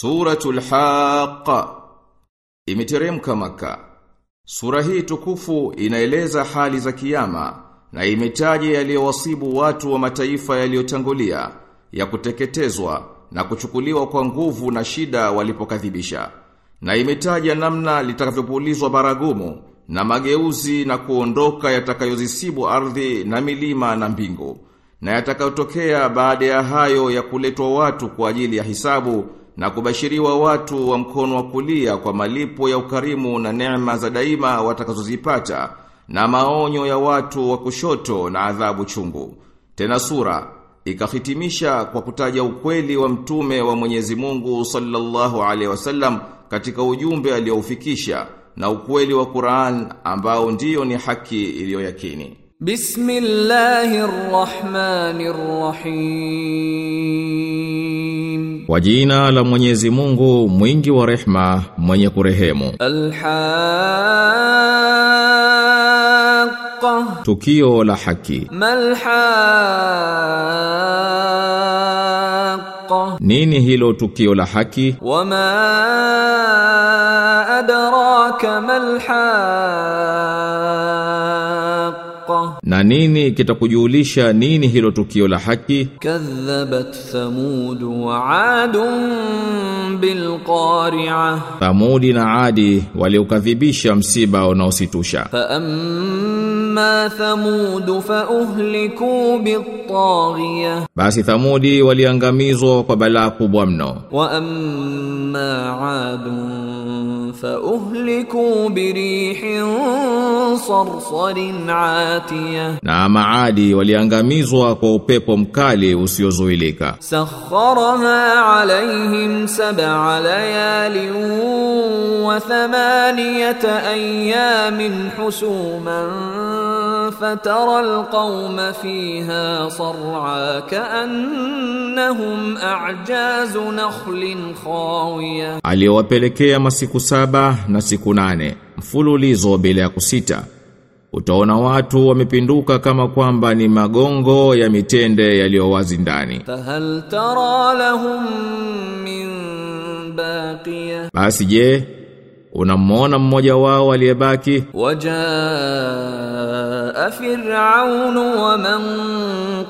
Suratul Haqqa imeteremka maka. Sura hii tukufu inaeleza hali za kiyama na imetaja yaliyowasibu watu wa mataifa yaliyotangulia ya kuteketezwa na kuchukuliwa kwa nguvu na shida walipokadhibisha. Na imetaja namna litakavyopulizwa baragumu na mageuzi na kuondoka yatakayozisibu ardhi na milima na mbingu na yatakayotokea baada ya hayo ya kuletwa watu kwa ajili ya hisabu na kubashiriwa watu wa mkono wa kulia kwa malipo ya ukarimu na neema za daima watakazozipata na maonyo ya watu wa kushoto na adhabu chungu. Tena sura ikahitimisha kwa kutaja ukweli wa mtume wa Mwenyezi Mungu sallallahu alaihi wasallam katika ujumbe aliyoufikisha na ukweli wa Qur'an ambao ndiyo ni haki iliyoyakini. Bismillahirrahmanirrahim. Kwa jina la Mwenyezi Mungu mwingi wa rehma mwenye kurehemu. Al-Haqqa. Tukio la haki. Mal-Haqqa. Nini hilo tukio la haki? Wama adraka mal-Haqqa. Na nini kitakujulisha nini hilo tukio la haki? كذبت ثمود وعاد بالقارعة Thamudi na Adi waliokadhibisha msiba unaositusha. فأما ثمود فأهلكوا بالطاغية Basi Thamudi waliangamizwa kwa balaa kubwa mno. وأما عاد فأهلكوا بريح صرصر عاتية. نعم عادي وليانغاميزوا kwa upepo mkali usiozuilika سخرها عليهم سبع ليال وثمانية أيام حسوما فترى القوم فيها صرعا كأنهم أعجاز نخل خاوية Aliyowapelekea masiku saba na siku nane mfululizo bila ya kusita. Utaona watu wamepinduka kama kwamba ni magongo ya mitende yaliyowazi ndani. فهل ترى لهم من باقية Basi je, unamwona mmoja wao aliyebaki? Wajaa fir'aun wa man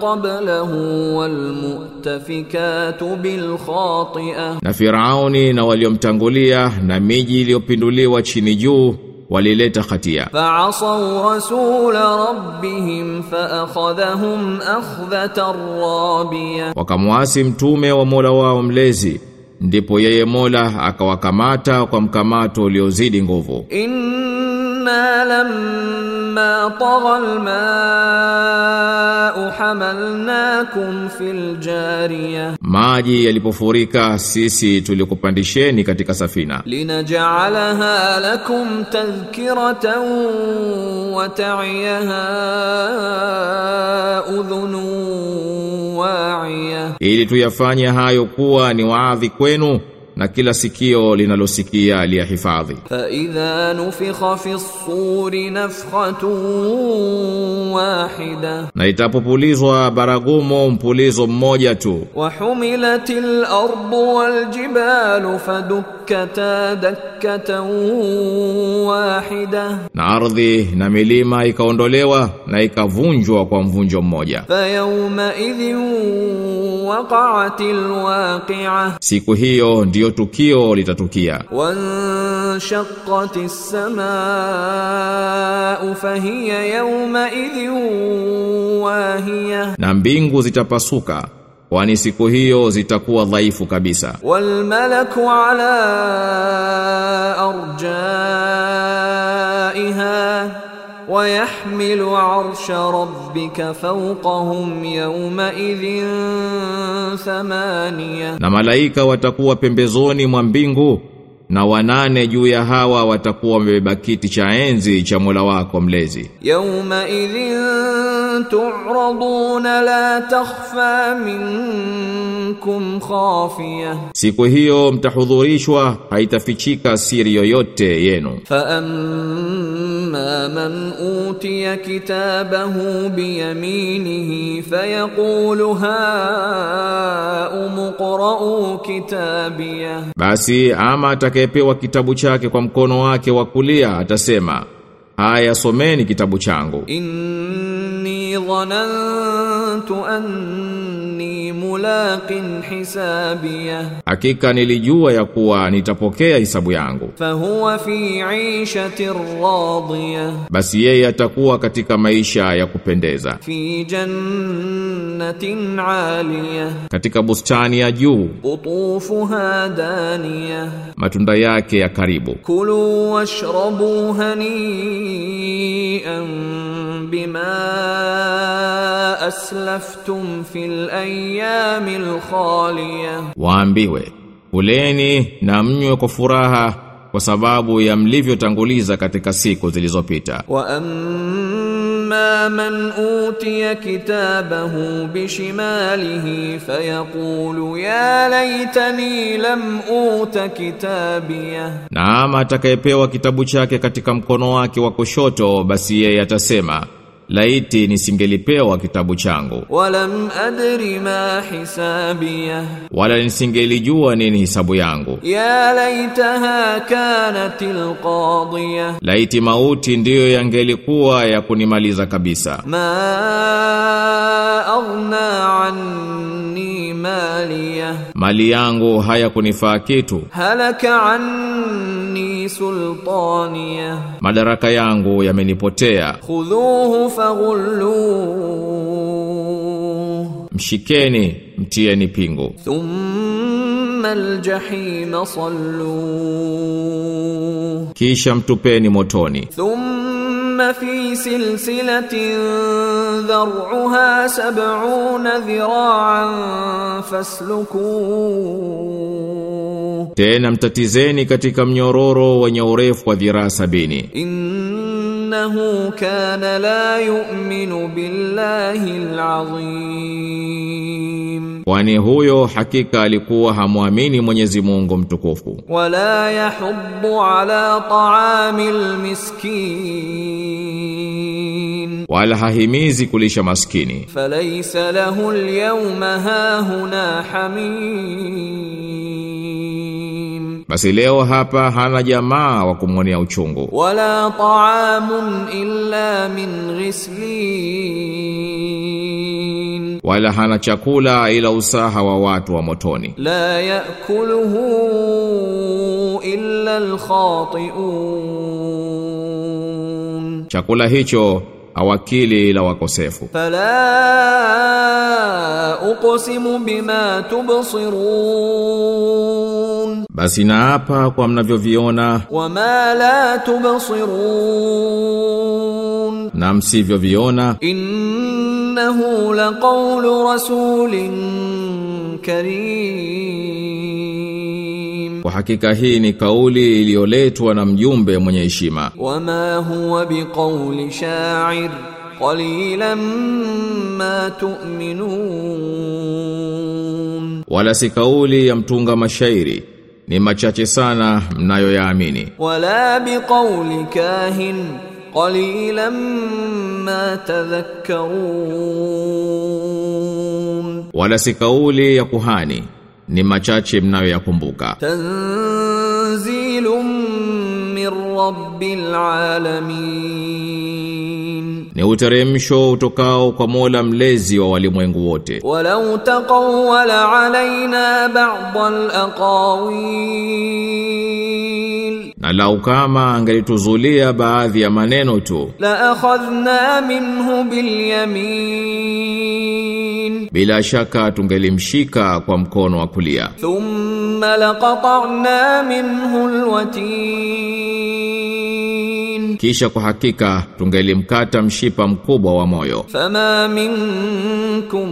qablahu wal mu'tafikatu bil khati'ah. Na fir'auni na waliomtangulia na miji iliyopinduliwa chini juu walileta hatia. Fa'asaw rasul rabbihim fa'akhadhahum akhdhatan rabiyah wakamwasi mtume wa Mola wao mlezi ndipo yeye Mola akawakamata kwa mkamato uliozidi nguvu. إنا لما طغى الماء حملناكم في الجارية Maji yalipofurika sisi tulikupandisheni katika safina لنجعلها لكم تذكرة وتعيها أذن واعية ili tuyafanye hayo kuwa ni waadhi kwenu na kila sikio linalosikia liyahifadhi. Fa idha nufikha fi ssuri nafkhatu wahida, na itapopulizwa baragumo mpulizo mmoja tu. Wa humilatil ardu wal jibalu fadukkata dakkatan wahida, na ardhi na milima ikaondolewa na ikavunjwa kwa mvunjo mmoja. Fa yawma idhin waqa'atil waqi'ah siku hiyo ndiyo tukio litatukia. wanshaqqatis samaa fahiya yawma wahiya na mbingu zitapasuka kwani siku hiyo zitakuwa dhaifu kabisa. wal malaku ala ويحمل عرش ربك فوقهم يومئذ ثمانية Na malaika watakuwa pembezoni mwa mbingu na wanane juu ya hawa watakuwa wamebeba kiti cha enzi cha Mola wako mlezi. يومئذ تعرضون لا تخفى منكم خافية Siku hiyo mtahudhurishwa haitafichika siri yoyote yenu. فأما واما من اوتي كتابه بيمينه فيقول هاؤم اقرءوا كتابيه Basi ama atakayepewa kitabu chake kwa mkono wake wa kulia atasema, haya someni kitabu changu. اني ظننت اني mulaqin hisabiyah, hakika nilijua ya kuwa nitapokea hisabu yangu. Fahuwa fi ishatin radiyah, basi yeye atakuwa katika maisha ya kupendeza. Fi jannatin aliyah, katika bustani ya juu. Utufuha daniyah, matunda yake ya karibu. Kulu washrabu hanii aslaftum fil ayyamil khaliya, waambiwe kuleni na mnywe kwa furaha kwa sababu ya mlivyotanguliza katika siku zilizopita. Wa amma man utiya kitabahu bishimalihi fayaqulu ya laitani lam uta kitabiya, na ama atakayepewa kitabu chake katika mkono wake wa kushoto, basi yeye atasema laiti nisingelipewa kitabu changu. Walam adri ma hisabiyah wala nisingelijua nini hisabu yangu. Ya laitaha kanatil qadiyah laiti mauti ndiyo yangelikuwa ya kunimaliza kabisa. Ma aghna anni maliya. Mali yangu hayakunifaa kitu. Halaka anni anni sultaniya. Madaraka yangu yamenipotea. Khudhuhu faghullu. Mshikeni mtieni pingu. Thumma aljahim sallu. Kisha mtupeni motoni. Thumma ثم في سلسلة ذرعها سبعون ذراعا فاسلكوه Tena mtatizeni katika mnyororo wenye urefu wa dhiraa sabini. إنه كان لا يؤمن بالله العظيم kwani huyo hakika alikuwa hamwamini Mwenyezi Mungu mtukufu. Wala yahubbu ala ta'amil miskin, wala hahimizi kulisha maskini. Falaysa lahu alyawma hahuna hamim, basi leo hapa hana jamaa wa kumwonea uchungu. Wala ta'amun illa min ghislin wala hana chakula ila usaha wa watu wa motoni. La yakuluhu illa alkhatiun. Chakula hicho awakili ila wakosefu. Fala uqsimu bima tubsirun. Basi naapa kwa mnavyoviona wama la tubsirun. na msivyoviona in innahu laqawlu rasulin karim Kwa hakika hii ni kauli iliyoletwa na mjumbe mwenye heshima. wama huwa biqawli sha'ir qalilan ma tu'minun wala si kauli ya mtunga mashairi. Ni machache sana mnayoyaamini. wala biqawli kahin qalilan ma tadhakkarun wala sikauli ya kuhani ni machache mnayo yakumbuka tanzilum mir rabbil alamin. Ni uteremsho utokao kwa Mola mlezi wa walimwengu wote. Wala utaqawala alaina ba'd al aqawin na lau kama angalituzulia baadhi ya maneno tu. La akhadhna minhu bil yamin. Bila shaka tungelimshika kwa mkono wa kulia. Thumma laqata'na minhu al kisha kwa hakika tungelimkata mshipa mkubwa wa moyo. Fama minkum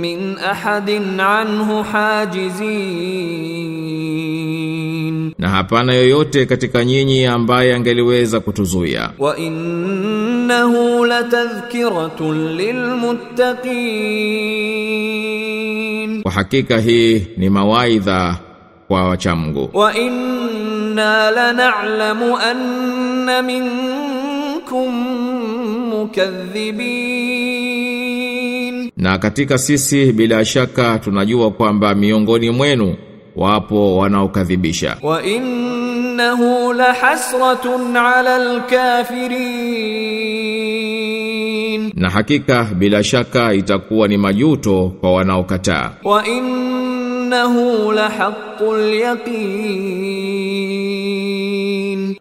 min ahadin anhu hajizin na hapana yoyote katika nyinyi ambaye angeliweza kutuzuia. Wa innahu latadhkiratun lilmuttaqin. Kwa hakika hii ni mawaidha kwa wachamgu. Wa inna lana'lamu anna minkum mukadhibin na katika sisi bila shaka tunajua kwamba miongoni mwenu wapo wanaokadhibisha. Wa innahu lahasratun alal kafirin na hakika bila shaka itakuwa ni majuto kwa wanaokataa. Wa innahu lahaqqul yaqin.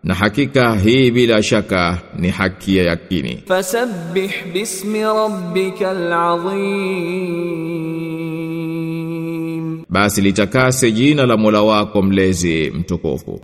Na hakika hii bila shaka ni haki ya yakini. Fasabbih bismi rabbikal azim. Basi litakase jina la Mola wako mlezi mtukufu.